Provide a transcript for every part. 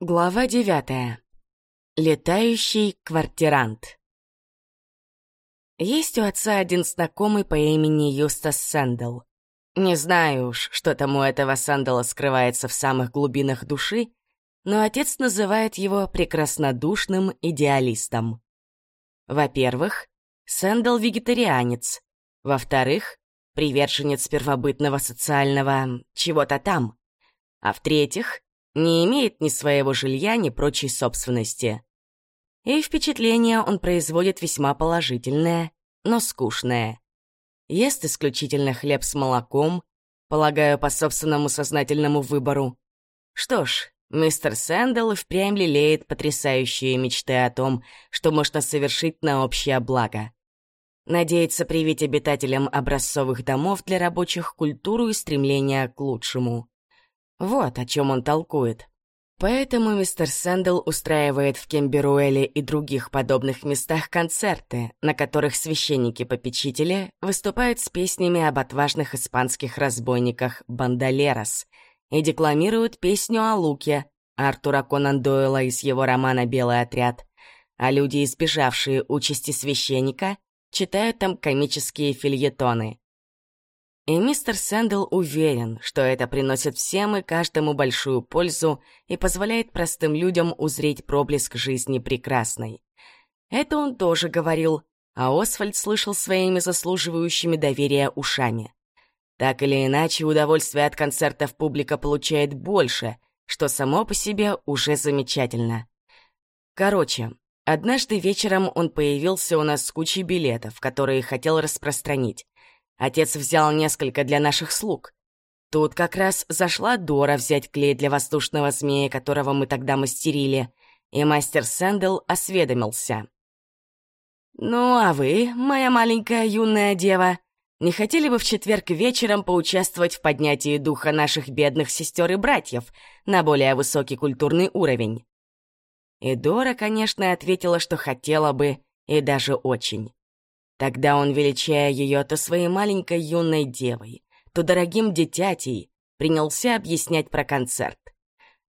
Глава девятая. Летающий квартирант. Есть у отца один знакомый по имени Юстас Сэндл. Не знаю уж, что там у этого Сэндла скрывается в самых глубинах души, но отец называет его прекраснодушным идеалистом. Во-первых, Сэндл вегетарианец. Во-вторых, приверженец первобытного социального чего-то там. А в-третьих, не имеет ни своего жилья, ни прочей собственности. И впечатление он производит весьма положительное, но скучное. Ест исключительно хлеб с молоком, полагаю, по собственному сознательному выбору. Что ж, мистер Сэндл впрямь лелеет потрясающие мечты о том, что можно совершить на общее благо. Надеется привить обитателям образцовых домов для рабочих культуру и стремление к лучшему. Вот о чем он толкует. Поэтому мистер Сэндл устраивает в Кемберуэле и других подобных местах концерты, на которых священники-попечители выступают с песнями об отважных испанских разбойниках «Бандалерос» и декламируют песню о Луке Артура Конан Дойла из его романа «Белый отряд», а люди, избежавшие участи священника, читают там комические фильетоны. И мистер Сэндл уверен, что это приносит всем и каждому большую пользу и позволяет простым людям узреть проблеск жизни прекрасной. Это он тоже говорил, а Освальд слышал своими заслуживающими доверия ушами. Так или иначе, удовольствие от концертов публика получает больше, что само по себе уже замечательно. Короче, однажды вечером он появился у нас с кучей билетов, которые хотел распространить. Отец взял несколько для наших слуг. Тут как раз зашла Дора взять клей для воздушного змея, которого мы тогда мастерили, и мастер Сэндл осведомился. «Ну, а вы, моя маленькая юная дева, не хотели бы в четверг вечером поучаствовать в поднятии духа наших бедных сестер и братьев на более высокий культурный уровень?» И Дора, конечно, ответила, что хотела бы, и даже очень. Тогда он, величая ее то своей маленькой юной девой, то дорогим дитятей, принялся объяснять про концерт.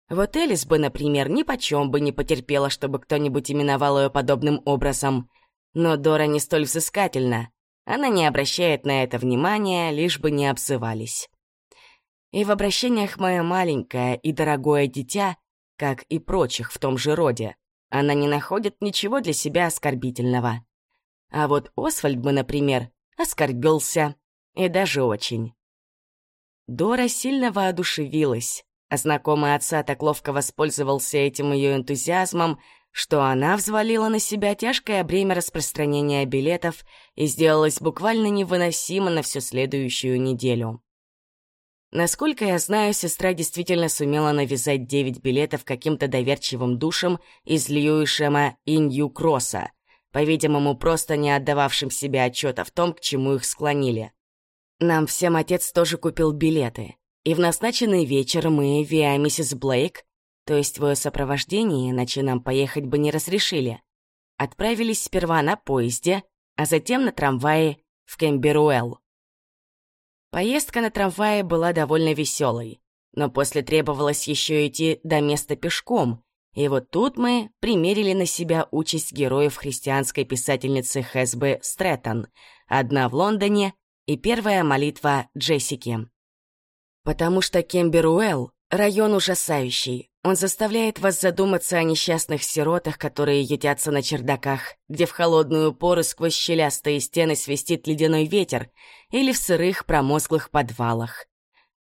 Вот Элис бы, например, ни почем бы не потерпела, чтобы кто-нибудь именовал ее подобным образом. Но Дора не столь взыскательна. Она не обращает на это внимания, лишь бы не обзывались. И в обращениях «моя маленькая» и «дорогое дитя», как и прочих в том же роде, она не находит ничего для себя оскорбительного. А вот Освальд бы, например, оскорбился. И даже очень. Дора сильно воодушевилась, а знакомый отца так ловко воспользовался этим ее энтузиазмом, что она взвалила на себя тяжкое бремя распространения билетов и сделалась буквально невыносима на всю следующую неделю. Насколько я знаю, сестра действительно сумела навязать девять билетов каким-то доверчивым душам из Льюишема и Нью-Кросса, по-видимому, просто не отдававшим себе отчета в том, к чему их склонили. Нам всем отец тоже купил билеты, и в назначенный вечер мы, виа миссис Блейк, то есть в ее сопровождении, иначе нам поехать бы не разрешили, отправились сперва на поезде, а затем на трамвае в Кемберуэлл. Поездка на трамвае была довольно веселой, но после требовалось еще идти до места пешком, и вот тут мы примерили на себя участь героев христианской писательницы Хэсбы Стрэттон, одна в Лондоне и первая молитва Джессики. Потому что Кемберуэлл — район ужасающий. Он заставляет вас задуматься о несчастных сиротах, которые ютятся на чердаках, где в холодную пору сквозь щелястые стены свистит ледяной ветер, или в сырых промозглых подвалах.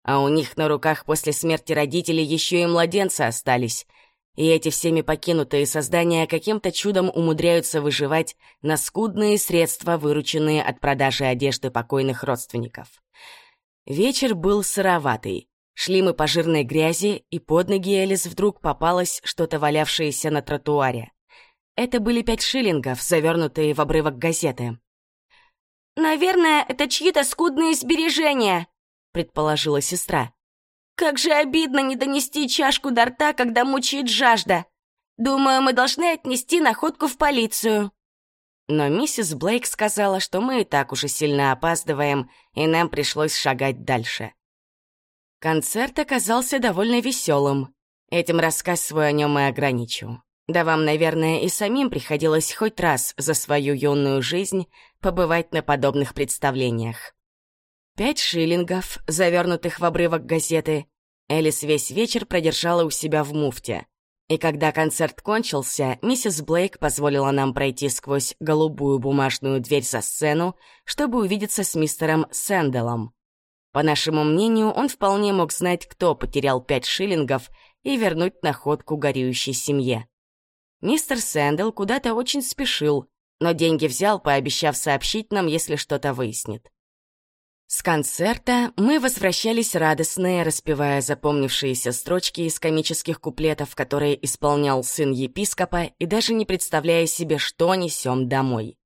А у них на руках после смерти родителей еще и младенцы остались — и эти всеми покинутые создания каким-то чудом умудряются выживать на скудные средства, вырученные от продажи одежды покойных родственников. Вечер был сыроватый. Шли мы по жирной грязи, и под ноги Элис вдруг попалось что-то валявшееся на тротуаре. Это были пять шиллингов, завернутые в обрывок газеты. «Наверное, это чьи-то скудные сбережения», — предположила сестра. Как же обидно не донести чашку до рта, когда мучает жажда. Думаю, мы должны отнести находку в полицию. Но миссис Блейк сказала, что мы и так уже сильно опаздываем, и нам пришлось шагать дальше. Концерт оказался довольно веселым. Этим рассказ свой о нем и ограничу. Да вам, наверное, и самим приходилось хоть раз за свою юную жизнь побывать на подобных представлениях. Пять шиллингов, завернутых в обрывок газеты, Элис весь вечер продержала у себя в муфте. И когда концерт кончился, миссис Блейк позволила нам пройти сквозь голубую бумажную дверь за сцену, чтобы увидеться с мистером Сэнделом. По нашему мнению, он вполне мог знать, кто потерял пять шиллингов и вернуть находку горюющей семье. Мистер Сэндл куда-то очень спешил, но деньги взял, пообещав сообщить нам, если что-то выяснит. С концерта мы возвращались радостные, распевая запомнившиеся строчки из комических куплетов, которые исполнял сын епископа, и даже не представляя себе, что несем домой.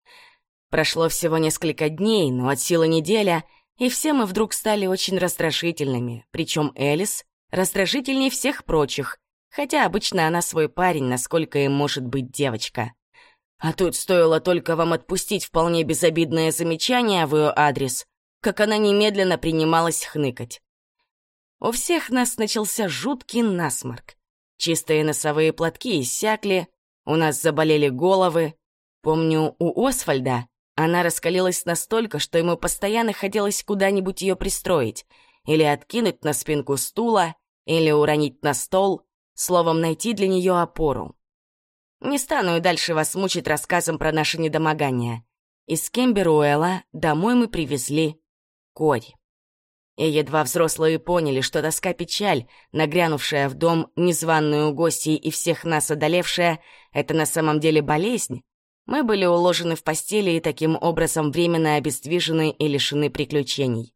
Прошло всего несколько дней, но от силы неделя, и все мы вдруг стали очень раздражительными, причем Элис раздражительней всех прочих, хотя обычно она свой парень, насколько им может быть девочка. А тут стоило только вам отпустить вполне безобидное замечание в ее адрес, как она немедленно принималась хныкать. У всех нас начался жуткий насморк. Чистые носовые платки иссякли, у нас заболели головы. Помню, у Освальда она раскалилась настолько, что ему постоянно хотелось куда-нибудь ее пристроить, или откинуть на спинку стула, или уронить на стол, словом, найти для нее опору. Не стану и дальше вас мучить рассказом про наше недомогание. Из Кемберуэла домой мы привезли корь. И едва взрослые поняли, что тоска печаль, нагрянувшая в дом незваную гостей и всех нас одолевшая, это на самом деле болезнь, мы были уложены в постели и таким образом временно обездвижены и лишены приключений.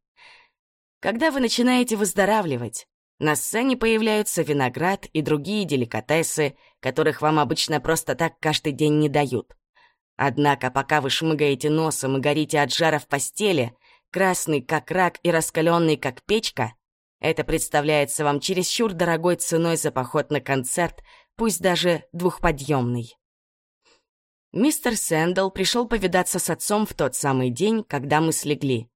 Когда вы начинаете выздоравливать, на сцене появляются виноград и другие деликатесы, которых вам обычно просто так каждый день не дают. Однако, пока вы шмыгаете носом и горите от жара в постели, красный как рак и раскаленный как печка, это представляется вам чересчур дорогой ценой за поход на концерт, пусть даже двухподъемный. Мистер Сэндл пришел повидаться с отцом в тот самый день, когда мы слегли.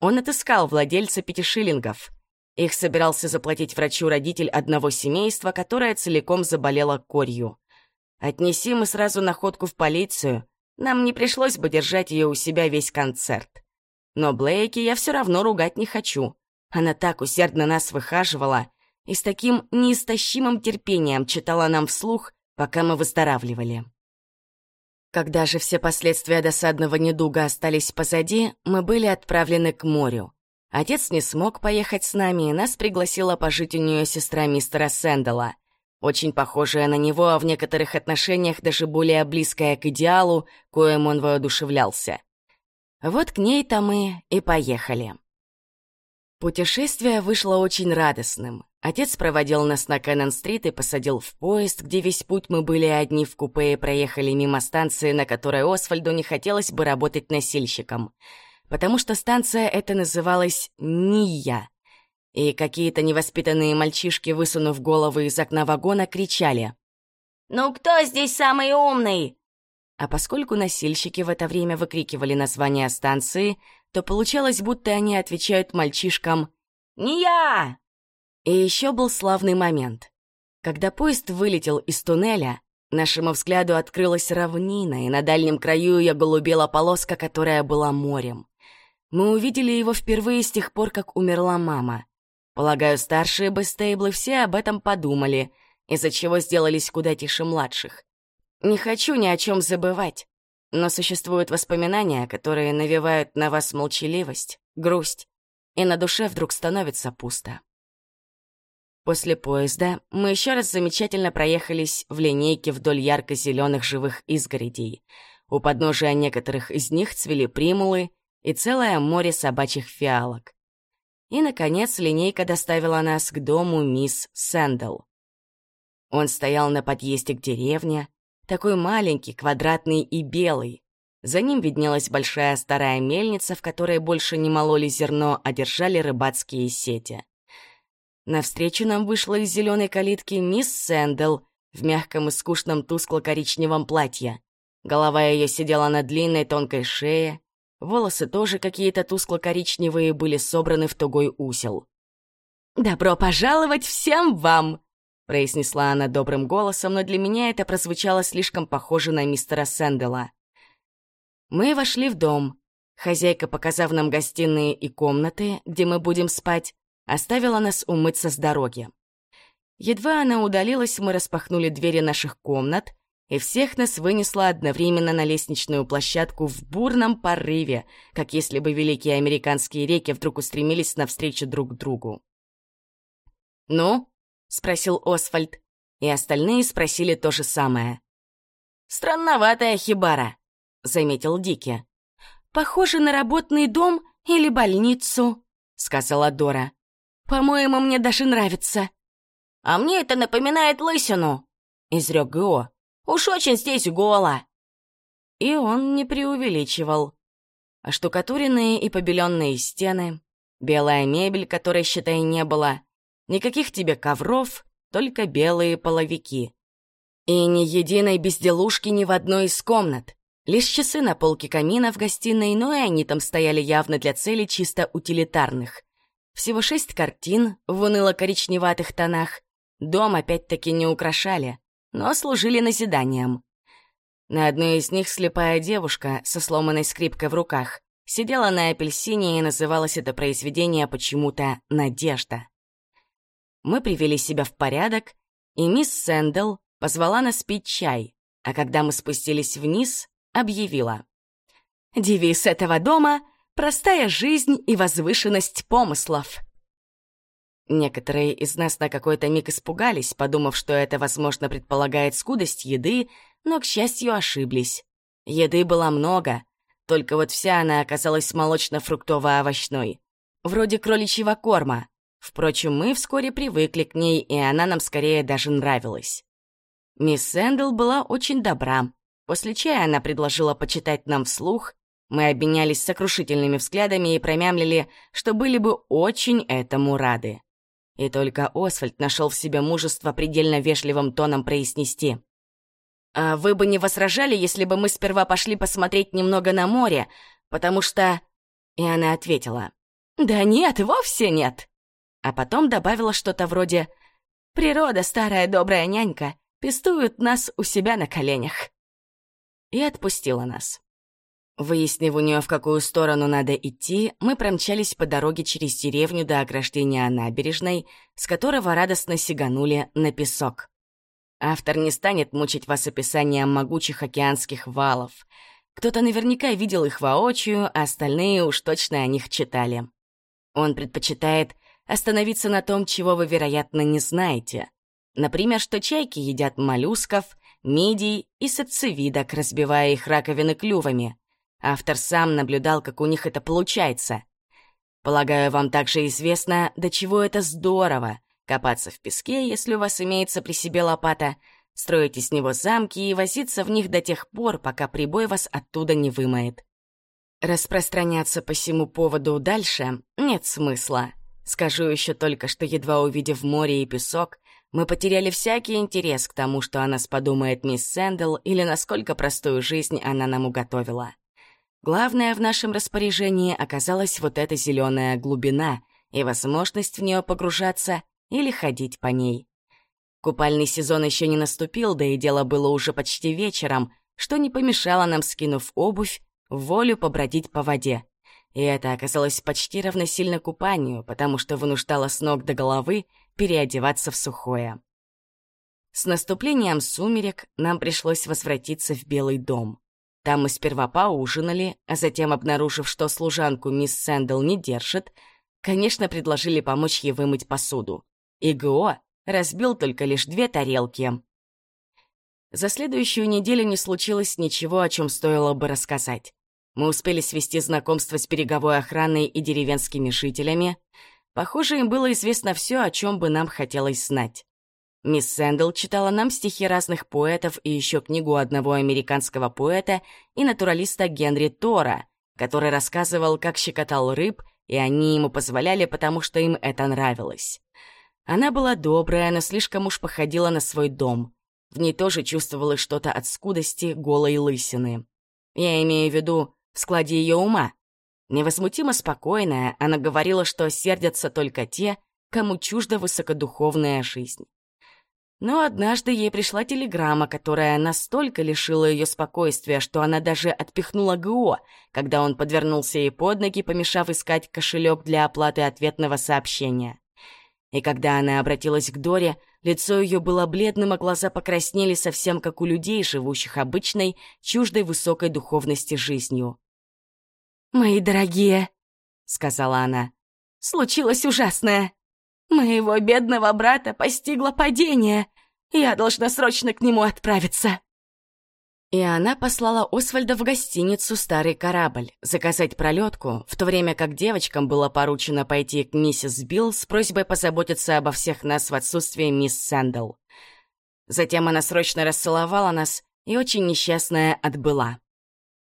Он отыскал владельца пятишиллингов. Их собирался заплатить врачу родитель одного семейства, которое целиком заболело корью. Отнеси мы сразу находку в полицию, нам не пришлось бы держать ее у себя весь концерт. Но Блейки я все равно ругать не хочу. Она так усердно нас выхаживала и с таким неистощимым терпением читала нам вслух, пока мы выздоравливали. Когда же все последствия досадного недуга остались позади, мы были отправлены к морю. Отец не смог поехать с нами, и нас пригласила пожить у нее сестра мистера Сэндала, очень похожая на него, а в некоторых отношениях даже более близкая к идеалу, коим он воодушевлялся. Вот к ней-то мы и поехали. Путешествие вышло очень радостным. Отец проводил нас на Кэннон-стрит и посадил в поезд, где весь путь мы были одни в купе и проехали мимо станции, на которой Освальду не хотелось бы работать носильщиком. Потому что станция эта называлась Ния. И какие-то невоспитанные мальчишки, высунув головы из окна вагона, кричали. «Ну кто здесь самый умный? А поскольку носильщики в это время выкрикивали название станции, то получалось, будто они отвечают мальчишкам «Не я!». И еще был славный момент. Когда поезд вылетел из туннеля, нашему взгляду открылась равнина, и на дальнем краю ее голубела полоска, которая была морем. Мы увидели его впервые с тех пор, как умерла мама. Полагаю, старшие Бестейблы все об этом подумали, из-за чего сделались куда тише младших. Не хочу ни о чем забывать, но существуют воспоминания, которые навевают на вас молчаливость, грусть, и на душе вдруг становится пусто. После поезда мы еще раз замечательно проехались в линейке вдоль ярко-зеленых живых изгородей. У подножия некоторых из них цвели примулы и целое море собачьих фиалок. И, наконец, линейка доставила нас к дому мисс Сэндл. Он стоял на подъезде к деревне, такой маленький, квадратный и белый. За ним виднелась большая старая мельница, в которой больше не мололи зерно, а держали рыбацкие сети. Навстречу нам вышла из зеленой калитки мисс Сэндл в мягком и скучном тускло-коричневом платье. Голова ее сидела на длинной тонкой шее, волосы тоже какие-то тускло-коричневые были собраны в тугой усел. «Добро пожаловать всем вам!» Произнесла она добрым голосом, но для меня это прозвучало слишком похоже на мистера Сэндела. Мы вошли в дом. Хозяйка, показав нам гостиные и комнаты, где мы будем спать, оставила нас умыться с дороги. Едва она удалилась, мы распахнули двери наших комнат, и всех нас вынесло одновременно на лестничную площадку в бурном порыве, как если бы великие американские реки вдруг устремились навстречу друг другу. «Ну?» — спросил Освальд, и остальные спросили то же самое. «Странноватая хибара», — заметил Дики. «Похоже на работный дом или больницу», — сказала Дора. «По-моему, мне даже нравится». «А мне это напоминает лысину», — изрек Гео. «Уж очень здесь голо». И он не преувеличивал. Оштукатуренные и побеленные стены, белая мебель, которой, считай, не было, никаких тебе ковров, только белые половики. И ни единой безделушки ни в одной из комнат. Лишь часы на полке камина в гостиной, но и они там стояли явно для целей чисто утилитарных. Всего шесть картин в уныло-коричневатых тонах. Дом опять-таки не украшали, но служили назиданием. На одной из них слепая девушка со сломанной скрипкой в руках сидела на апельсине и называлось это произведение почему-то «Надежда». Мы привели себя в порядок, и мисс Сэндл позвала нас пить чай, а когда мы спустились вниз, объявила. «Девиз этого дома Простая жизнь и возвышенность помыслов. Некоторые из нас на какой-то миг испугались, подумав, что это, возможно, предполагает скудость еды, но, к счастью, ошиблись. Еды было много, только вот вся она оказалась молочно-фруктово-овощной. Вроде кроличьего корма. Впрочем, мы вскоре привыкли к ней, и она нам скорее даже нравилась. Мисс Сэндл была очень добра. После чая она предложила почитать нам вслух, мы обменялись сокрушительными взглядами и промямлили, что были бы очень этому рады. И только Освальд нашел в себе мужество предельно вежливым тоном произнести. «А вы бы не возражали, если бы мы сперва пошли посмотреть немного на море, потому что...» И она ответила. «Да нет, вовсе нет!» А потом добавила что-то вроде «Природа, старая добрая нянька, пестует нас у себя на коленях». И отпустила нас. Выяснив у нее, в какую сторону надо идти, мы промчались по дороге через деревню до ограждения набережной, с которого радостно сиганули на песок. Автор не станет мучить вас описанием могучих океанских валов. Кто-то наверняка видел их воочию, а остальные уж точно о них читали. Он предпочитает остановиться на том, чего вы, вероятно, не знаете. Например, что чайки едят моллюсков, мидий и сапцевидок, разбивая их раковины клювами — Автор сам наблюдал, как у них это получается. Полагаю, вам также известно, до чего это здорово — копаться в песке, если у вас имеется при себе лопата, строить из него замки и возиться в них до тех пор, пока прибой вас оттуда не вымоет. Распространяться по всему поводу дальше нет смысла. Скажу еще только, что едва увидев море и песок, мы потеряли всякий интерес к тому, что о нас подумает мисс Сэндл или насколько простую жизнь она нам уготовила. Главное в нашем распоряжении оказалась вот эта зеленая глубина и возможность в нее погружаться или ходить по ней. Купальный сезон еще не наступил, да и дело было уже почти вечером, что не помешало нам, скинув обувь, волю побродить по воде. И это оказалось почти равносильно купанию, потому что вынуждало с ног до головы переодеваться в сухое. С наступлением сумерек нам пришлось возвратиться в Белый дом. Там мы сперва поужинали, а затем, обнаружив, что служанку мисс Сэндл не держит, конечно, предложили помочь ей вымыть посуду. И ГО разбил только лишь две тарелки. За следующую неделю не случилось ничего, о чем стоило бы рассказать. Мы успели свести знакомство с береговой охраной и деревенскими жителями. Похоже, им было известно все, о чем бы нам хотелось знать. Мисс Сэндл читала нам стихи разных поэтов и еще книгу одного американского поэта и натуралиста Генри Тора, который рассказывал, как щекотал рыб, и они ему позволяли, потому что им это нравилось. Она была добрая, но слишком уж походила на свой дом. В ней тоже чувствовалось что-то от скудости голой лысины. Я имею в виду в складе ее ума. Невозмутимо спокойная, она говорила, что сердятся только те, кому чужда высокодуховная жизнь. Но однажды ей пришла телеграмма, которая настолько лишила ее спокойствия, что она даже отпихнула ГО, когда он подвернулся ей под ноги, помешав искать кошелек для оплаты ответного сообщения. И когда она обратилась к Доре, лицо ее было бледным, а глаза покраснели совсем как у людей, живущих обычной, чуждой высокой духовности жизнью. «Мои дорогие», — сказала она, — «случилось ужасное. Моего бедного брата постигло падение. Я должна срочно к нему отправиться». И она послала Освальда в гостиницу «Старый корабль» заказать пролетку, в то время как девочкам было поручено пойти к миссис Билл с просьбой позаботиться обо всех нас в отсутствие мисс Сэндл. Затем она срочно расцеловала нас и очень несчастная отбыла.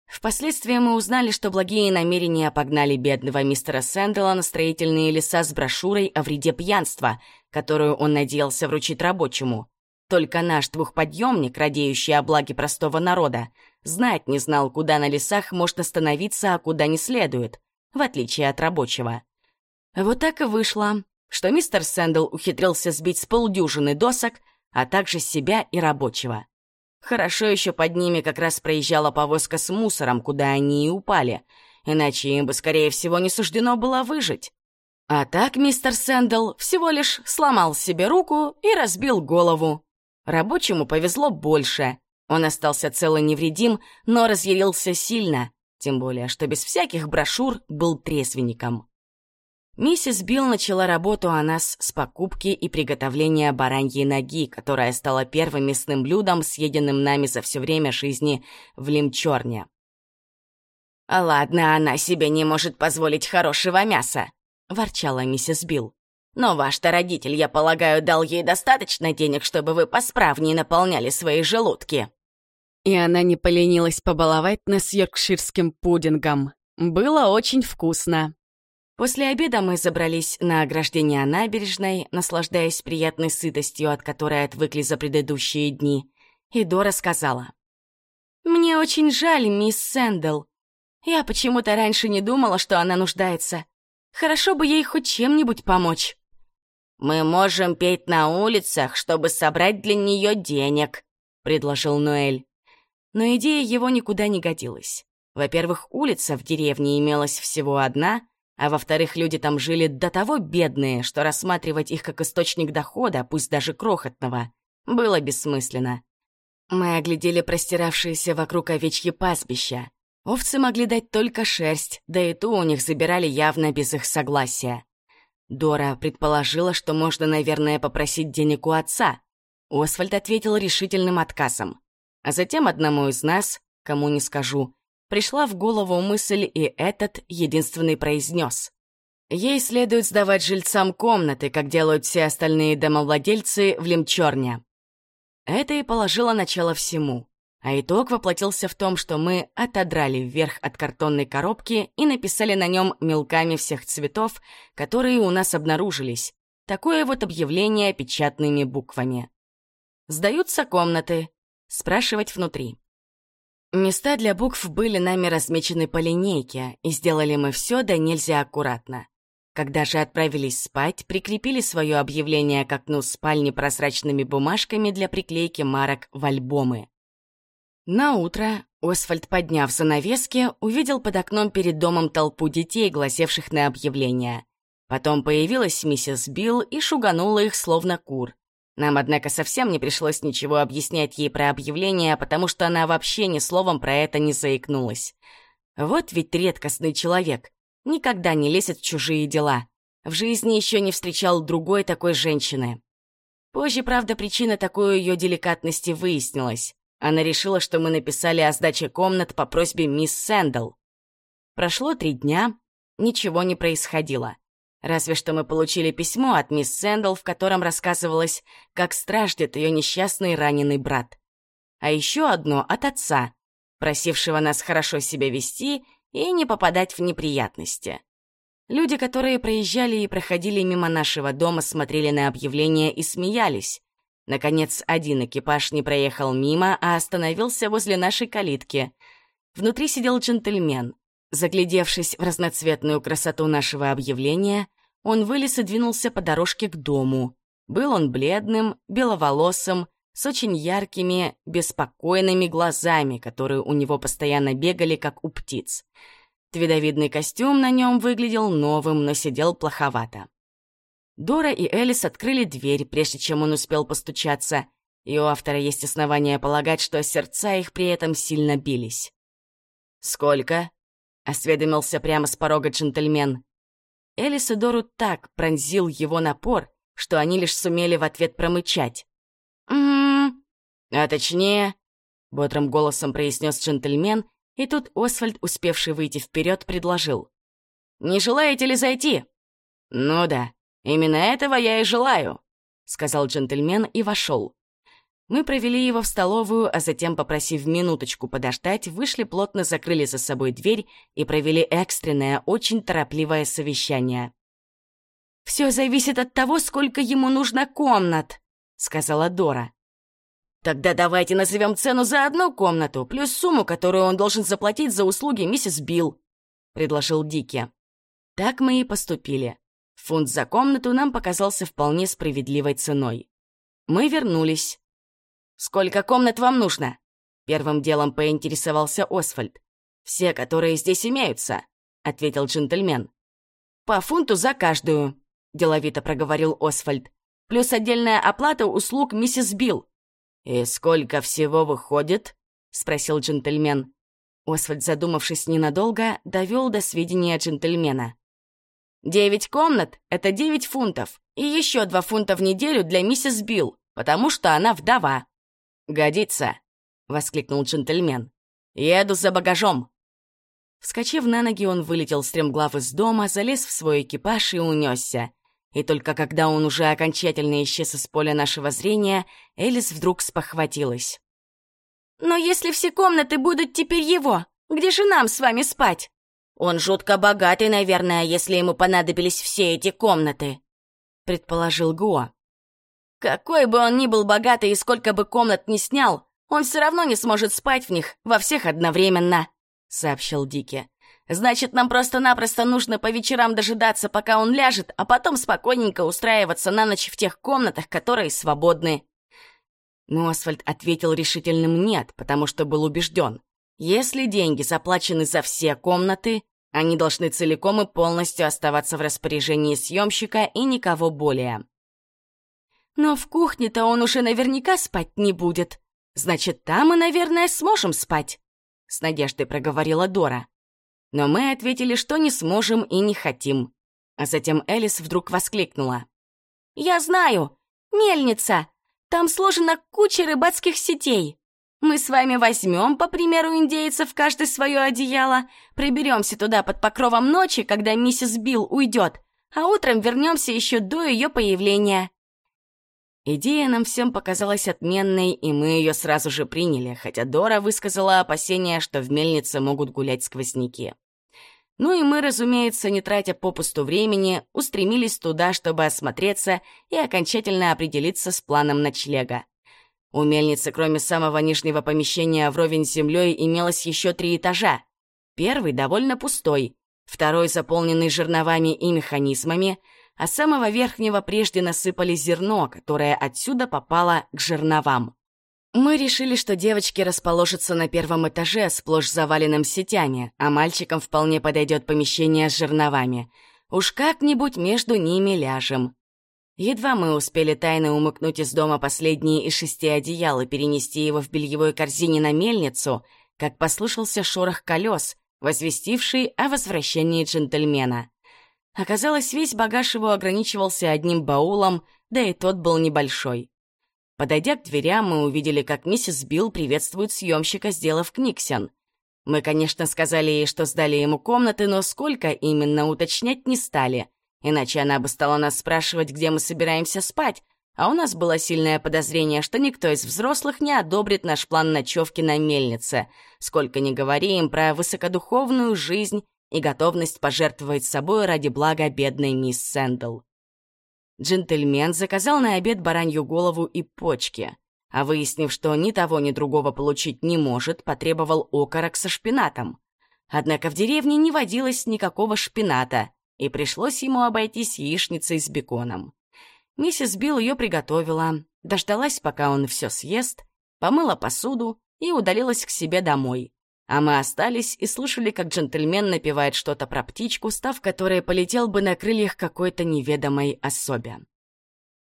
Впоследствии мы узнали, что благие намерения погнали бедного мистера Сэндала на строительные леса с брошюрой о вреде пьянства, которую он надеялся вручить рабочему. Только наш духоподъемник, радеющий о благе простого народа, знать не знал, куда на лесах можно становиться, а куда не следует, в отличие от рабочего. Вот так и вышло, что мистер Сэндл ухитрился сбить с полдюжины досок, а также себя и рабочего. Хорошо еще под ними как раз проезжала повозка с мусором, куда они и упали, иначе им бы, скорее всего, не суждено было выжить. А так мистер Сэндл всего лишь сломал себе руку и разбил голову. Рабочему повезло больше. Он остался цел и невредим, но разъярился сильно, тем более, что без всяких брошюр был трезвенником. Миссис Билл начала работу о нас с покупки и приготовления бараньей ноги, которая стала первым мясным блюдом, съеденным нами за все время жизни в Лимчорне. «Ладно, она себе не может позволить хорошего мяса», — ворчала миссис Билл. «Но ваш-то родитель, я полагаю, дал ей достаточно денег, чтобы вы посправнее наполняли свои желудки». И она не поленилась побаловать нас йоркширским пудингом. Было очень вкусно. После обеда мы забрались на ограждение набережной, наслаждаясь приятной сытостью, от которой отвыкли за предыдущие дни. И Дора сказала. «Мне очень жаль, мисс Сэндл. Я почему-то раньше не думала, что она нуждается. Хорошо бы ей хоть чем-нибудь помочь». «Мы можем петь на улицах, чтобы собрать для нее денег», — предложил Ноэль. Но идея его никуда не годилась. Во-первых, улица в деревне имелась всего одна — а во-вторых, люди там жили до того бедные, что рассматривать их как источник дохода, пусть даже крохотного, было бессмысленно. Мы оглядели простиравшиеся вокруг овечьи пастбища. Овцы могли дать только шерсть, да и ту у них забирали явно без их согласия. Дора предположила, что можно, наверное, попросить денег у отца. Освальд ответил решительным отказом. А затем одному из нас, кому не скажу, пришла в голову мысль, и этот единственный произнес. Ей следует сдавать жильцам комнаты, как делают все остальные домовладельцы в Лемчорне. Это и положило начало всему. А итог воплотился в том, что мы отодрали вверх от картонной коробки и написали на нем мелками всех цветов, которые у нас обнаружились. Такое вот объявление печатными буквами. «Сдаются комнаты. Спрашивать внутри». Места для букв были нами размечены по линейке, и сделали мы все да нельзя аккуратно. Когда же отправились спать, прикрепили свое объявление к окну спальни прозрачными бумажками для приклейки марок в альбомы. На утро Освальд, подняв занавески, увидел под окном перед домом толпу детей, глазевших на объявление. Потом появилась миссис Билл и шуганула их, словно кур. Нам, однако, совсем не пришлось ничего объяснять ей про объявление, потому что она вообще ни словом про это не заикнулась. Вот ведь редкостный человек. Никогда не лезет в чужие дела. В жизни еще не встречал другой такой женщины. Позже, правда, причина такой ее деликатности выяснилась. Она решила, что мы написали о сдаче комнат по просьбе мисс Сэндл. Прошло три дня, ничего не происходило. Разве что мы получили письмо от мисс Сэндл, в котором рассказывалось, как страждет ее несчастный раненый брат. А еще одно от отца, просившего нас хорошо себя вести и не попадать в неприятности. Люди, которые проезжали и проходили мимо нашего дома, смотрели на объявление и смеялись. Наконец, один экипаж не проехал мимо, а остановился возле нашей калитки. Внутри сидел джентльмен. Заглядевшись в разноцветную красоту нашего объявления, он вылез и двинулся по дорожке к дому. Был он бледным, беловолосым, с очень яркими, беспокойными глазами, которые у него постоянно бегали, как у птиц. Твидовидный костюм на нем выглядел новым, но сидел плоховато. Дора и Элис открыли дверь, прежде чем он успел постучаться, и у автора есть основания полагать, что сердца их при этом сильно бились. «Сколько?» — осведомился прямо с порога джентльмен. Элис и Дору так пронзил его напор, что они лишь сумели в ответ промычать. «М-м-м», а точнее, бодрым голосом произнес джентльмен, и тут Освальд, успевший выйти вперед, предложил. «Не желаете ли зайти?» «Ну да, именно этого я и желаю», — сказал джентльмен и вошел. Мы провели его в столовую, а затем, попросив минуточку подождать, вышли, плотно закрыли за собой дверь и провели экстренное, очень торопливое совещание. «Все зависит от того, сколько ему нужно комнат», — сказала Дора. «Тогда давайте назовем цену за одну комнату, плюс сумму, которую он должен заплатить за услуги миссис Билл», — предложил Дики. Так мы и поступили. Фунт за комнату нам показался вполне справедливой ценой. Мы вернулись. «Сколько комнат вам нужно?» Первым делом поинтересовался Освальд. «Все, которые здесь имеются», — ответил джентльмен. «По фунту за каждую», — деловито проговорил Освальд плюс отдельная оплата услуг миссис Билл. «И сколько всего выходит?» — спросил джентльмен. Освальд, задумавшись ненадолго, довел до сведения джентльмена. «Девять комнат — это девять фунтов, и еще два фунта в неделю для миссис Билл, потому что она вдова». «Годится», — воскликнул джентльмен. «Еду за багажом». Вскочив на ноги, он вылетел стремглав из дома, залез в свой экипаж и унесся. И только когда он уже окончательно исчез из поля нашего зрения, Элис вдруг спохватилась. «Но если все комнаты будут теперь его, где же нам с вами спать?» «Он жутко богатый, наверное, если ему понадобились все эти комнаты», — предположил Гуа. «Какой бы он ни был богатый и сколько бы комнат ни снял, он все равно не сможет спать в них во всех одновременно», — сообщил Дики. Значит, нам просто-напросто нужно по вечерам дожидаться, пока он ляжет, а потом спокойненько устраиваться на ночь в тех комнатах, которые свободны. Но Асфальт ответил решительным «нет», потому что был убежден. Если деньги заплачены за все комнаты, они должны целиком и полностью оставаться в распоряжении съемщика и никого более. Но в кухне-то он уже наверняка спать не будет. Значит, там мы, наверное, сможем спать, — с надеждой проговорила Дора. Но мы ответили, что не сможем и не хотим. А затем Элис вдруг воскликнула. «Я знаю! Мельница! Там сложена куча рыбацких сетей. Мы с вами возьмем, по примеру индейцев, каждый свое одеяло, приберемся туда под покровом ночи, когда миссис Билл уйдет, а утром вернемся еще до ее появления». Идея нам всем показалась отменной, и мы ее сразу же приняли, хотя Дора высказала опасения, что в мельнице могут гулять сквозняки. Ну и мы, разумеется, не тратя попусту времени, устремились туда, чтобы осмотреться и окончательно определиться с планом ночлега. У мельницы, кроме самого нижнего помещения вровень с землей, имелось еще три этажа. Первый довольно пустой, второй заполненный жерновами и механизмами, а самого верхнего прежде насыпали зерно, которое отсюда попало к жерновам. Мы решили, что девочки расположатся на первом этаже, сплошь заваленным сетями, а мальчикам вполне подойдет помещение с жерновами. Уж как-нибудь между ними ляжем. Едва мы успели тайно умыкнуть из дома последние из шести одеял и перенести его в бельевой корзине на мельницу, как послышался шорох колес, возвестивший о возвращении джентльмена. Оказалось, весь багаж его ограничивался одним баулом, да и тот был небольшой. Подойдя к дверям, мы увидели, как миссис Билл приветствует съемщика, сделав книгсен. Мы, конечно, сказали ей, что сдали ему комнаты, но сколько именно уточнять не стали. Иначе она бы стала нас спрашивать, где мы собираемся спать, а у нас было сильное подозрение, что никто из взрослых не одобрит наш план ночевки на мельнице, сколько ни говори им про высокодуховную жизнь и готовность пожертвовать собой ради блага бедной мисс Сэндл. Джентльмен заказал на обед баранью голову и почки, а выяснив, что ни того, ни другого получить не может, потребовал окорок со шпинатом. Однако в деревне не водилось никакого шпината, и пришлось ему обойтись яичницей с беконом. Миссис Билл ее приготовила, дождалась, пока он все съест, помыла посуду и удалилась к себе домой. А мы остались и слышали, как джентльмен напевает что-то про птичку, став которой полетел бы на крыльях какой-то неведомой особе.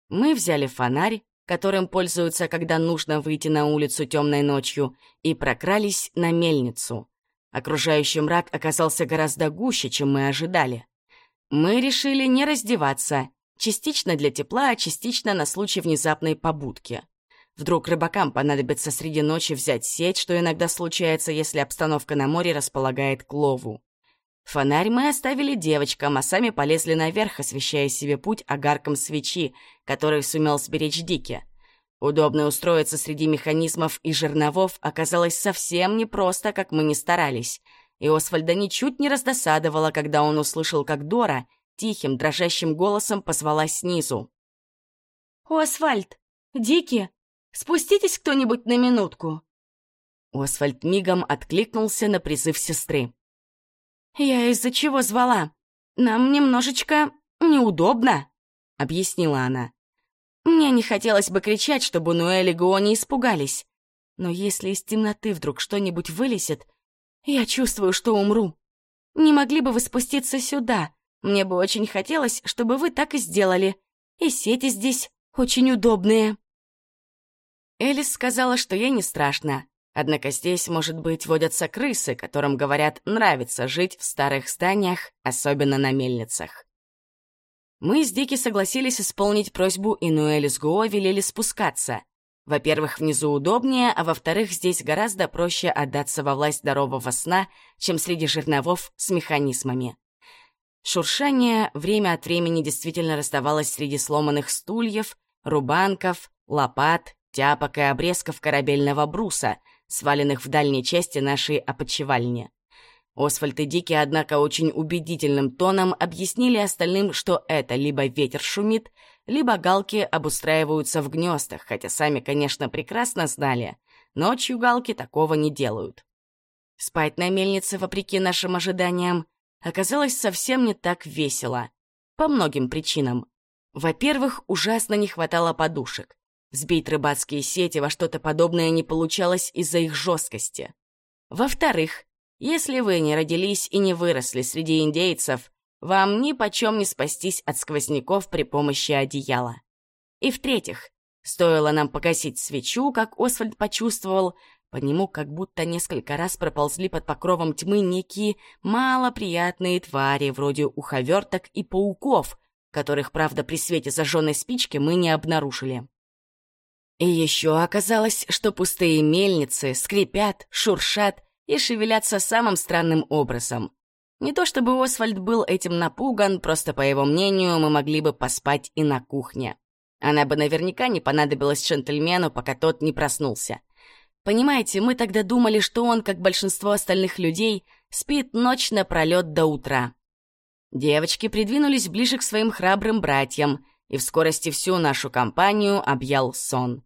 Мы взяли фонарь, которым пользуются, когда нужно выйти на улицу темной ночью, и прокрались на мельницу. Окружающий мрак оказался гораздо гуще, чем мы ожидали. Мы решили не раздеваться, частично для тепла, а частично на случай внезапной побудки. Вдруг рыбакам понадобится среди ночи взять сеть, что иногда случается, если обстановка на море располагает к лову. Фонарь мы оставили девочкам, а сами полезли наверх, освещая себе путь огарком свечи, который сумел сберечь Дики. Удобно устроиться среди механизмов и жерновов оказалось совсем непросто, как мы не старались. И Освальда ничуть не раздосадовало, когда он услышал, как Дора тихим, дрожащим голосом позвала снизу. «Освальд! Дики! Спуститесь кто-нибудь на минутку!» Освальд мигом откликнулся на призыв сестры. «Я из-за чего звала? Нам немножечко неудобно», — объяснила она. «Мне не хотелось бы кричать, чтобы Нуэль и Гуо не испугались. Но если из темноты вдруг что-нибудь вылезет, я чувствую, что умру. Не могли бы вы спуститься сюда? Мне бы очень хотелось, чтобы вы так и сделали. И сети здесь очень удобные». Элис сказала, что ей не страшно, Однако здесь, может быть, водятся крысы, которым, говорят, нравится жить в старых зданиях, особенно на мельницах. Мы с Дики согласились исполнить просьбу, и Нуэль Гуо велели спускаться. Во-первых, внизу удобнее, а во-вторых, здесь гораздо проще отдаться во власть здорового сна, чем среди жерновов с механизмами. Шуршание время от времени действительно расставалось среди сломанных стульев, рубанков, лопат, тяпок и обрезков корабельного бруса — сваленных в дальней части нашей опочивальни. Освальд и Дики, однако, очень убедительным тоном объяснили остальным, что это либо ветер шумит, либо галки обустраиваются в гнездах, хотя сами, конечно, прекрасно знали, ночью галки такого не делают. Спать на мельнице, вопреки нашим ожиданиям, оказалось совсем не так весело. По многим причинам. Во-первых, ужасно не хватало подушек. Сбить рыбацкие сети во что-то подобное не получалось из-за их жесткости. Во-вторых, если вы не родились и не выросли среди индейцев, вам ни почем не спастись от сквозняков при помощи одеяла. И в-третьих, стоило нам погасить свечу, как Освальд почувствовал, по нему как будто несколько раз проползли под покровом тьмы некие малоприятные твари, вроде уховерток и пауков, которых, правда, при свете зажженной спички мы не обнаружили. И еще оказалось, что пустые мельницы скрипят, шуршат и шевелятся самым странным образом. Не то чтобы Освальд был этим напуган, просто, по его мнению, мы могли бы поспать и на кухне. Она бы наверняка не понадобилась джентльмену, пока тот не проснулся. Понимаете, мы тогда думали, что он, как большинство остальных людей, спит ночь напролет до утра. Девочки придвинулись ближе к своим храбрым братьям, и в скорости всю нашу компанию объял сон.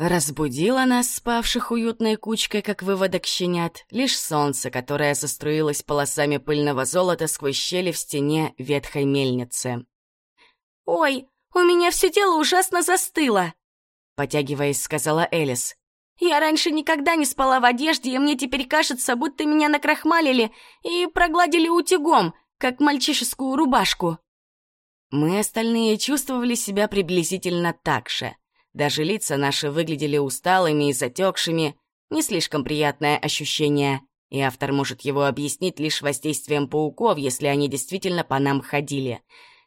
Разбудило нас, спавших уютной кучкой, как выводок щенят, лишь солнце, которое заструилось полосами пыльного золота сквозь щели в стене ветхой мельницы. «Ой, у меня все тело ужасно застыло!» Потягиваясь, сказала Элис. «Я раньше никогда не спала в одежде, и мне теперь кажется, будто меня накрахмалили и прогладили утюгом, как мальчишескую рубашку». Мы остальные чувствовали себя приблизительно так же. Даже лица наши выглядели усталыми и затекшими. Не слишком приятное ощущение. И автор может его объяснить лишь воздействием пауков, если они действительно по нам ходили.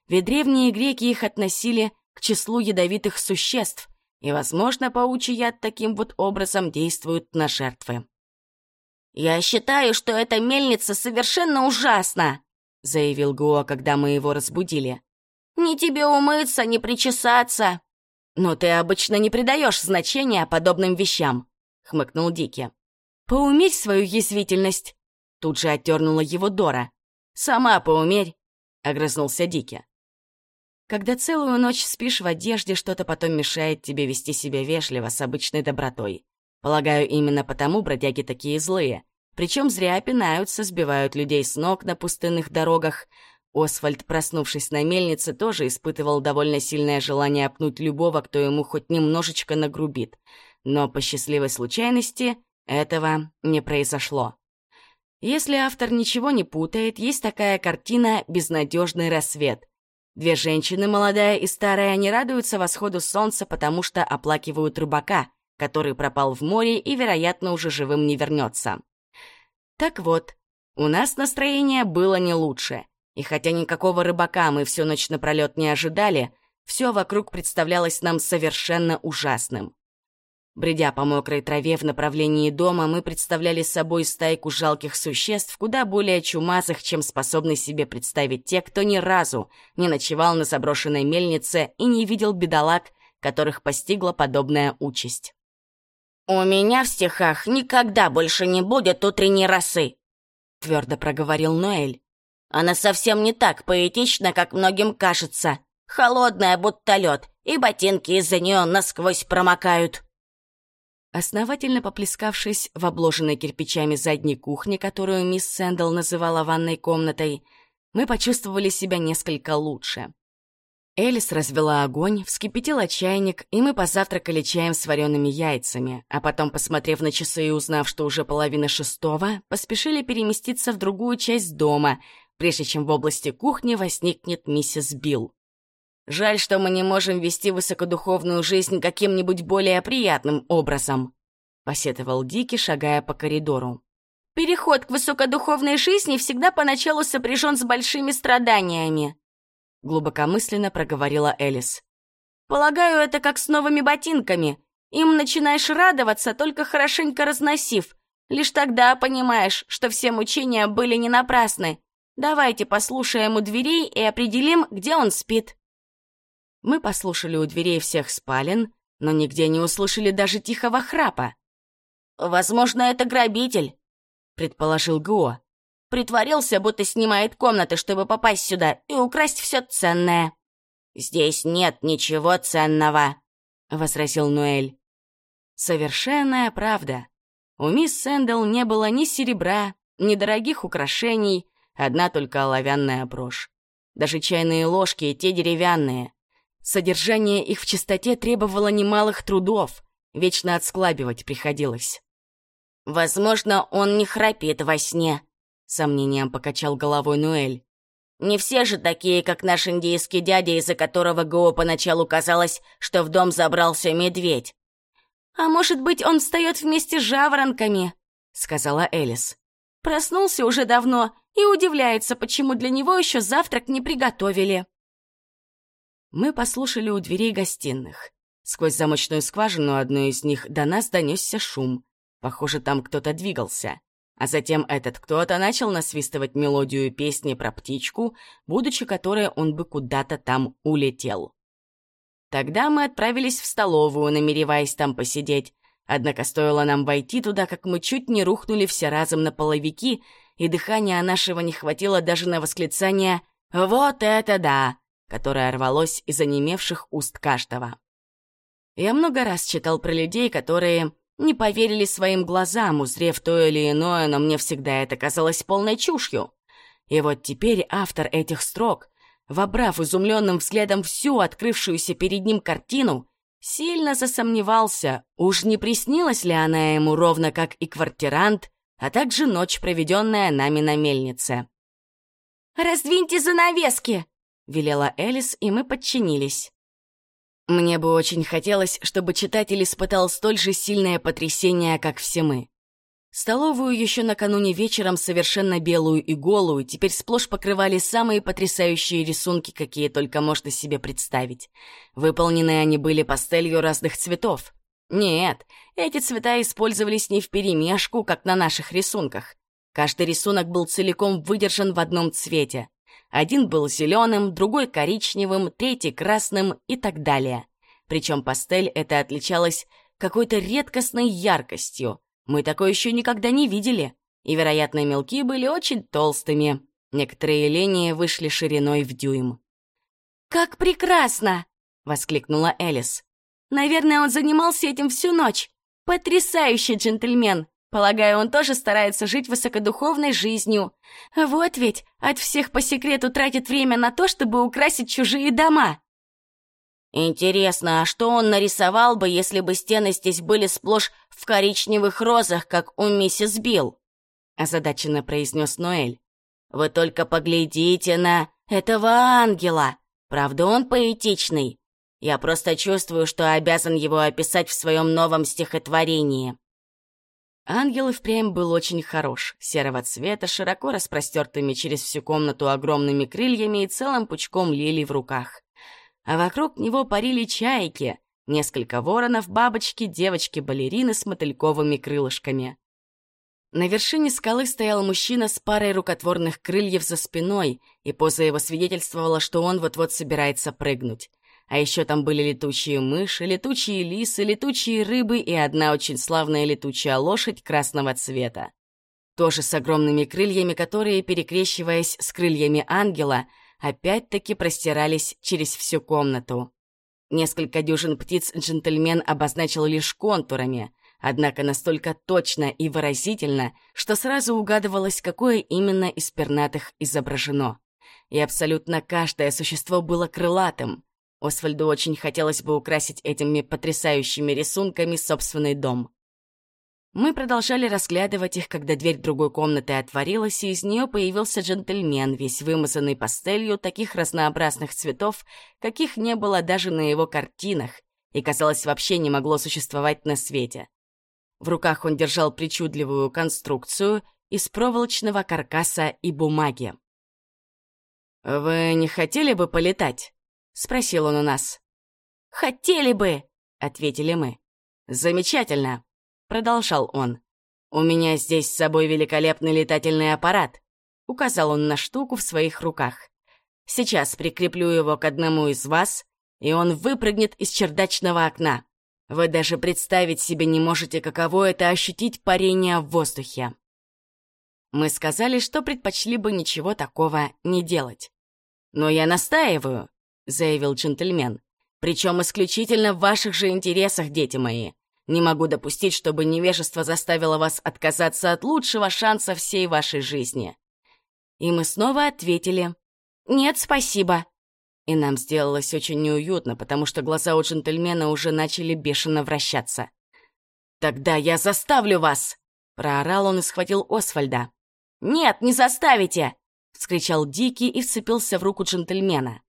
Ведь древние греки их относили к числу ядовитых существ, и, возможно, паучий яд таким вот образом действует на жертвы. «Я считаю, что эта мельница совершенно ужасна», — заявил Гуо, когда мы его разбудили. «Ни тебе умыться, ни причесаться. «Но ты обычно не придаешь значения подобным вещам», — хмыкнул Дики. «Поумерь свою язвительность», — тут же оттернула его Дора. «Сама поумерь», — огрызнулся Дики. Когда целую ночь спишь в одежде, что-то потом мешает тебе вести себя вежливо, с обычной добротой. Полагаю, именно потому бродяги такие злые. Причем зря пинаются, сбивают людей с ног на пустынных дорогах. Освальд, проснувшись на мельнице, тоже испытывал довольно сильное желание опнуть любого, кто ему хоть немножечко нагрубит. Но по счастливой случайности этого не произошло. Если автор ничего не путает, есть такая картина «Безнадежный рассвет». Две женщины, молодая и старая, не радуются восходу солнца, потому что оплакивают рыбака, который пропал в море и, вероятно, уже живым не вернется. Так вот, у нас настроение было не лучше. И хотя никакого рыбака мы всю ночь напролет не ожидали, все вокруг представлялось нам совершенно ужасным. Бредя по мокрой траве в направлении дома, мы представляли собой стайку жалких существ, куда более чумазых, чем способны себе представить те, кто ни разу не ночевал на заброшенной мельнице и не видел бедолаг, которых постигла подобная участь. «У меня в стихах никогда больше не будет утренней росы», — твердо проговорил Ноэль. «Она совсем не так поэтична, как многим кажется. Холодная, будто лед, и ботинки из-за нее насквозь промокают». Основательно поплескавшись в обложенной кирпичами задней кухне, которую мисс Сэндл называла ванной комнатой, мы почувствовали себя несколько лучше. Элис развела огонь, вскипятила чайник, и мы позавтракали чаем с вареными яйцами, а потом, посмотрев на часы и узнав, что уже половина шестого, поспешили переместиться в другую часть дома, прежде чем в области кухни возникнет миссис Билл. Жаль, что мы не можем вести высокодуховную жизнь каким-нибудь более приятным образом», — посетовал Дики, шагая по коридору. «Переход к высокодуховной жизни всегда поначалу сопряжен с большими страданиями», — глубокомысленно проговорила Элис. «Полагаю, это как с новыми ботинками. Им начинаешь радоваться, только хорошенько разносив. Лишь тогда понимаешь, что все мучения были не напрасны. Давайте послушаем у дверей и определим, где он спит». Мы послушали у дверей всех спален, но нигде не услышали даже тихого храпа. «Возможно, это грабитель», — предположил Гуо. «Притворился, будто снимает комнаты, чтобы попасть сюда и украсть все ценное». «Здесь нет ничего ценного», — возразил Ноэль. Совершенная правда. У мисс Сэндл не было ни серебра, ни дорогих украшений, одна только оловянная брошь. Даже чайные ложки и те деревянные. Содержание их в чистоте требовало немалых трудов, вечно отсклабивать приходилось. «Возможно, он не храпит во сне», — сомнением покачал головой Нуэль. «Не все же такие, как наш индийский дядя, из-за которого Гоу поначалу казалось, что в дом забрался медведь». «А может быть, он встает вместе с жаворонками», — сказала Элис. «Проснулся уже давно и удивляется, почему для него еще завтрак не приготовили». Мы послушали у дверей гостиных. Сквозь замочную скважину одной из них до нас донесся шум. Похоже, там кто-то двигался. А затем этот кто-то начал насвистывать мелодию песни про птичку, будучи которой он бы куда-то там улетел. Тогда мы отправились в столовую, намереваясь там посидеть. Однако стоило нам войти туда, как мы чуть не рухнули все разом на половики, и дыхания нашего не хватило даже на восклицание «Вот это да!» которое рвалось из онемевших уст каждого. Я много раз читал про людей, которые не поверили своим глазам, узрев то или иное, но мне всегда это казалось полной чушью. И вот теперь автор этих строк, вобрав изумленным взглядом всю открывшуюся перед ним картину, сильно засомневался, уж не приснилась ли она ему ровно как и квартирант, а также ночь, проведенная нами на мельнице. «Раздвиньте занавески!» — велела Элис, и мы подчинились. Мне бы очень хотелось, чтобы читатель испытал столь же сильное потрясение, как все мы. Столовую еще накануне вечером совершенно белую и голую теперь сплошь покрывали самые потрясающие рисунки, какие только можно себе представить. Выполнены они были пастелью разных цветов. Нет, эти цвета использовались не вперемешку, как на наших рисунках. Каждый рисунок был целиком выдержан в одном цвете. Один был зеленым, другой коричневым, третий красным и так далее. Причем пастель это отличалась какой-то редкостной яркостью. Мы такое еще никогда не видели. И, вероятно, мелки были очень толстыми. Некоторые линии вышли шириной в дюйм. «Как прекрасно!» — воскликнула Элис. «Наверное, он занимался этим всю ночь. Потрясающий джентльмен! Полагаю, он тоже старается жить высокодуховной жизнью. Вот ведь от всех по секрету тратит время на то, чтобы украсить чужие дома. Интересно, а что он нарисовал бы, если бы стены здесь были сплошь в коричневых розах, как у миссис Билл? Озадаченно произнес Ноэль. Вы только поглядите на этого ангела. Правда, он поэтичный. Я просто чувствую, что обязан его описать в своем новом стихотворении. Ангел и впрямь был очень хорош, серого цвета, широко распростертыми через всю комнату огромными крыльями и целым пучком лилий в руках. А вокруг него парили чайки, несколько воронов, бабочки, девочки-балерины с мотыльковыми крылышками. На вершине скалы стоял мужчина с парой рукотворных крыльев за спиной, и поза его свидетельствовала, что он вот-вот собирается прыгнуть. А еще там были летучие мыши, летучие лисы, летучие рыбы и одна очень славная летучая лошадь красного цвета. Тоже с огромными крыльями, которые, перекрещиваясь с крыльями ангела, опять-таки простирались через всю комнату. Несколько дюжин птиц джентльмен обозначил лишь контурами, однако настолько точно и выразительно, что сразу угадывалось, какое именно из пернатых изображено. И абсолютно каждое существо было крылатым. Освальду очень хотелось бы украсить этими потрясающими рисунками собственный дом. Мы продолжали разглядывать их, когда дверь другой комнаты отворилась, и из нее появился джентльмен, весь вымазанный пастелью таких разнообразных цветов, каких не было даже на его картинах, и, казалось, вообще не могло существовать на свете. В руках он держал причудливую конструкцию из проволочного каркаса и бумаги. «Вы не хотели бы полетать?» — спросил он у нас. «Хотели бы!» — ответили мы. «Замечательно!» — продолжал он. «У меня здесь с собой великолепный летательный аппарат», — указал он на штуку в своих руках. «Сейчас прикреплю его к одному из вас, и он выпрыгнет из чердачного окна. Вы даже представить себе не можете, каково это ощутить парение в воздухе». Мы сказали, что предпочли бы ничего такого не делать. «Но я настаиваю», — заявил джентльмен. «Причем исключительно в ваших же интересах, дети мои. Не могу допустить, чтобы невежество заставило вас отказаться от лучшего шанса всей вашей жизни». И мы снова ответили «Нет, спасибо». И нам сделалось очень неуютно, потому что глаза у джентльмена уже начали бешено вращаться. «Тогда я заставлю вас!» — проорал он и схватил Освальда. «Нет, не заставите!» — вскричал Дикий и вцепился в руку джентльмена.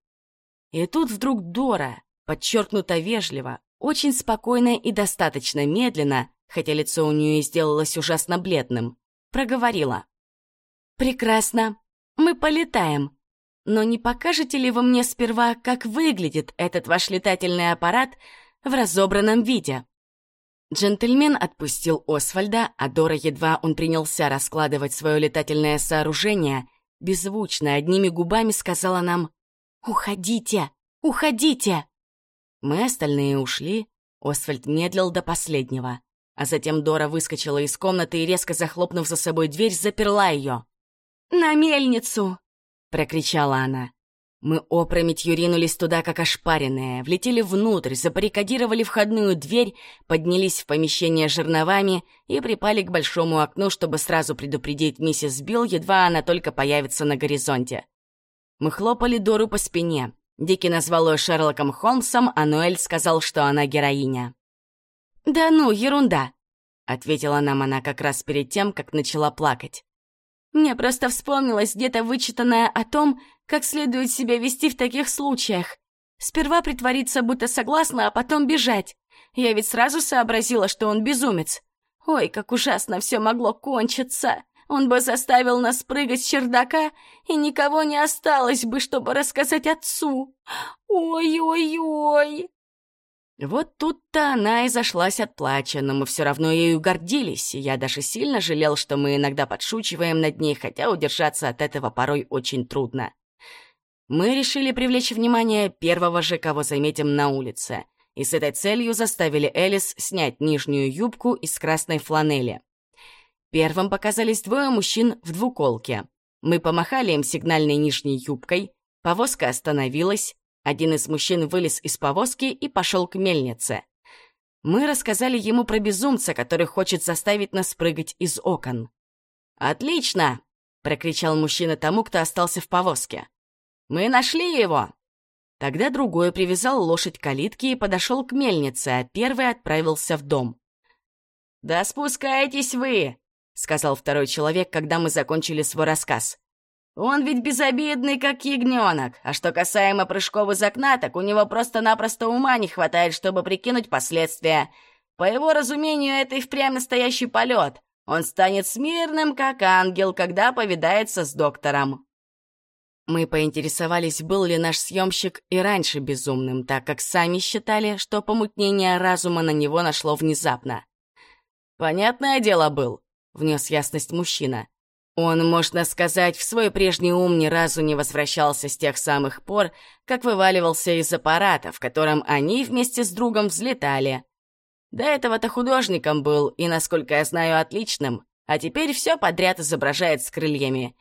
И тут вдруг Дора, подчеркнуто вежливо, очень спокойно и достаточно медленно, хотя лицо у нее сделалось ужасно бледным, проговорила. «Прекрасно. Мы полетаем. Но не покажете ли вы мне сперва, как выглядит этот ваш летательный аппарат в разобранном виде?» Джентльмен отпустил Освальда, а Дора едва он принялся раскладывать свое летательное сооружение, беззвучно одними губами сказала нам «Уходите! Уходите!» Мы остальные ушли, Освальд медлил до последнего. А затем Дора выскочила из комнаты и, резко захлопнув за собой дверь, заперла ее. «На мельницу!» — прокричала она. Мы опрометью ринулись туда, как ошпаренные, влетели внутрь, запарикадировали входную дверь, поднялись в помещение жерновами и припали к большому окну, чтобы сразу предупредить миссис Билл, едва она только появится на горизонте. Мы хлопали Дору по спине. Дики назвал ее Шерлоком Холмсом, а Ноэль сказал, что она героиня. «Да ну, ерунда!» — ответила нам она как раз перед тем, как начала плакать. «Мне просто вспомнилось где-то вычитанное о том, как следует себя вести в таких случаях. Сперва притвориться, будто согласна, а потом бежать. Я ведь сразу сообразила, что он безумец. Ой, как ужасно все могло кончиться!» Он бы заставил нас прыгать с чердака, и никого не осталось бы, чтобы рассказать отцу. Ой-ой-ой!» Вот тут-то она и зашлась от плача, но мы все равно ею гордились, и я даже сильно жалел, что мы иногда подшучиваем над ней, хотя удержаться от этого порой очень трудно. Мы решили привлечь внимание первого же, кого заметим на улице, и с этой целью заставили Элис снять нижнюю юбку из красной фланели. Первым показались двое мужчин в двуколке. Мы помахали им сигнальной нижней юбкой, повозка остановилась, один из мужчин вылез из повозки и пошел к мельнице. Мы рассказали ему про безумца, который хочет заставить нас прыгать из окон. «Отлично!» — прокричал мужчина тому, кто остался в повозке. «Мы нашли его!» Тогда другой привязал лошадь к калитке и подошел к мельнице, а первый отправился в дом. «Да спускайтесь вы!» — сказал второй человек, когда мы закончили свой рассказ. «Он ведь безобидный, как ягненок, а что касаемо прыжков из окна, так у него просто-напросто ума не хватает, чтобы прикинуть последствия. По его разумению, это и впрямь настоящий полет. Он станет смирным, как ангел, когда повидается с доктором». Мы поинтересовались, был ли наш съемщик и раньше безумным, так как сами считали, что помутнение разума на него нашло внезапно. «Понятное дело был», — внес ясность мужчина. Он, можно сказать, в свой прежний ум ни разу не возвращался с тех самых пор, как вываливался из аппарата, в котором они вместе с другом взлетали. До этого-то художником был, и, насколько я знаю, отличным, а теперь все подряд изображает с крыльями.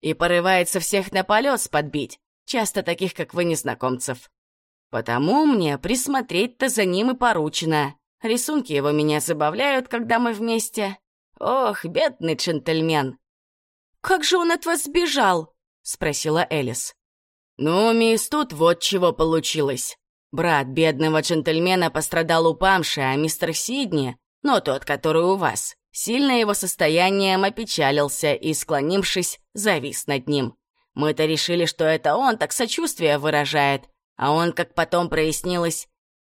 И порывается всех на полет подбить, часто таких, как вы, незнакомцев. Потому мне присмотреть-то за ним и поручено. Рисунки его меня забавляют, когда мы вместе. Ох, бедный джентльмен. «Как же он от вас сбежал?» — спросила Элис. «Ну, мисс, тут вот чего получилось. Брат бедного джентльмена пострадал у Памши, а мистер Сидни, но тот, который у вас, сильно его состоянием опечалился и, склонившись, завис над ним. Мы-то решили, что это он так сочувствие выражает, а он, как потом прояснилось,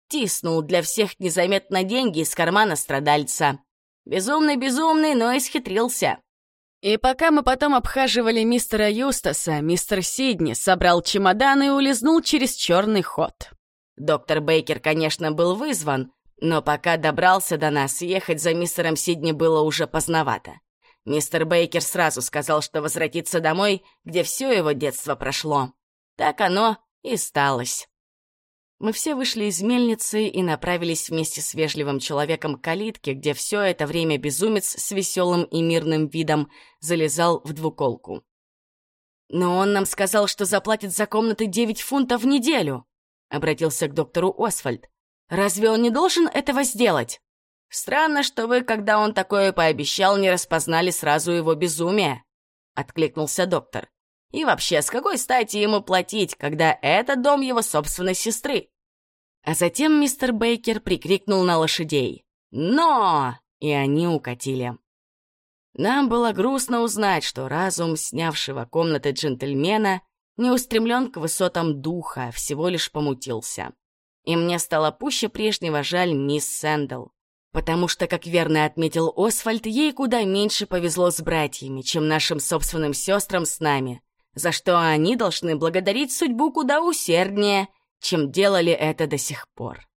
тиснул для всех незаметно деньги из кармана страдальца. Безумный-безумный, но исхитрился. И пока мы потом обхаживали мистера Юстаса, мистер Сидни собрал чемодан и улизнул через черный ход. Доктор Бейкер, конечно, был вызван, но пока добрался до нас, ехать за мистером Сидни было уже поздновато. Мистер Бейкер сразу сказал, что возвратится домой, где все его детство прошло. Так оно и сталось. Мы все вышли из мельницы и направились вместе с вежливым человеком к калитке, где все это время безумец с веселым и мирным видом залезал в двуколку. «Но он нам сказал, что заплатит за комнаты 9 фунтов в неделю», — обратился к доктору Освальд. «Разве он не должен этого сделать?» «Странно, что вы, когда он такое пообещал, не распознали сразу его безумие», — откликнулся доктор. И вообще, с какой стати ему платить, когда это дом его собственной сестры? А затем мистер Бейкер прикрикнул на лошадей. «Но!» И они укатили. Нам было грустно узнать, что разум, снявшего комнаты джентльмена, не устремлен к высотам духа, а всего лишь помутился. И мне стало пуще прежнего жаль мисс Сэндл. Потому что, как верно отметил Освальд, ей куда меньше повезло с братьями, чем нашим собственным сестрам с нами за что они должны благодарить судьбу куда усерднее, чем делали это до сих пор.